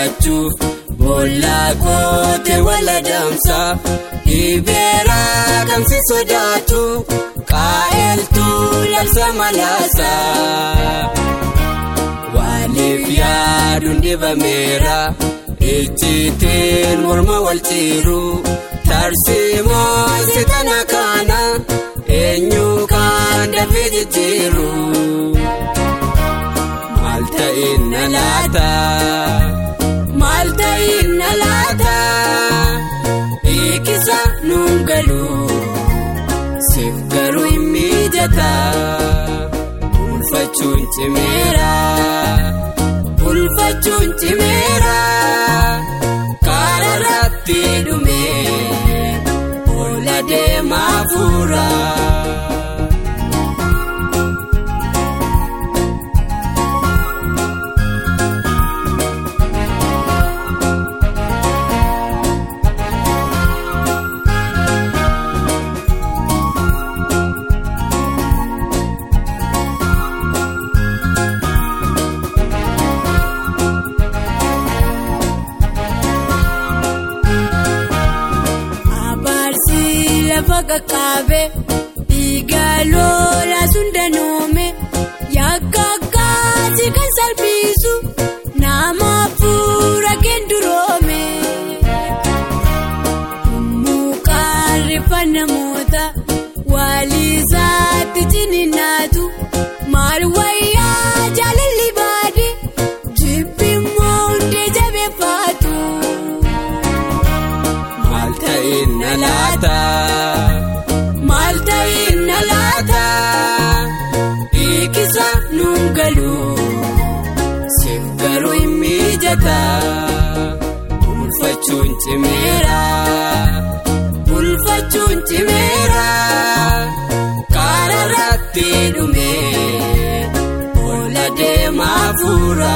Ollaa koote waladaamsa dhibeera kamsi sodaatu qaa'eltuu labsa malaasa. Waaliif yaaduun dhibameera ejjiitiin morma wal ciiru tarsiimoo sitana kana eenyu kan dafee jijjiiru. Maal na laata? Galu siif garuu hin mijata. Ulfachuun cimeera. Ulfachuun cimeera. Lafa qaqqaabe dhiiga lolaa sun danoome yakka akkaati kan salphisu nama fuura kenduroome. Mijata. Ulfachuun cimeera. Ulfachuun cimeera. Kararratti dhumee oola deemaa fuura.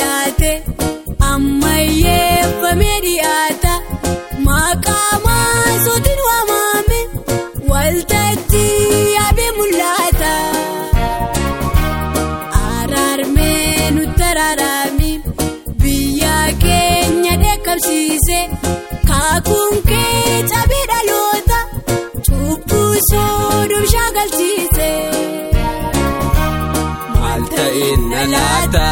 Godhate ammayyeeffamee dhiyaata maqaa maasootiin waamame waltajjii yaabee mul'ata. Araarmee nutti araarame biyya keenya dheekkamsiise kaakuun kee cabee dhaloota cubbuu soodom shaakalchiise. Maal ta'in na laata?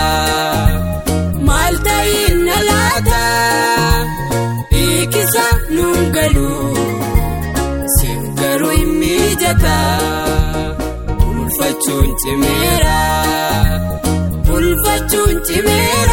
Ulfachuun cimeera.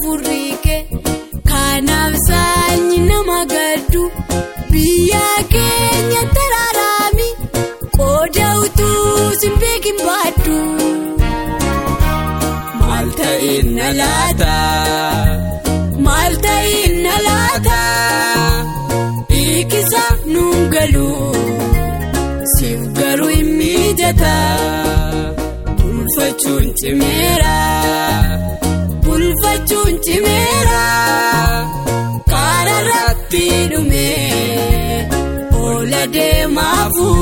Afurriike kanaaf saanyi nama gaddu biyya keenya taraaraami qooda utuu simbeekin baaddu. Maal ta'in na laata? Maal ta'in na laata? Hiikisa nuun galu siif garuu hin mijata. Ulfachuun cimeera. Ulfachuun cimeera. Kararratti dhumee oola deemaa fuura.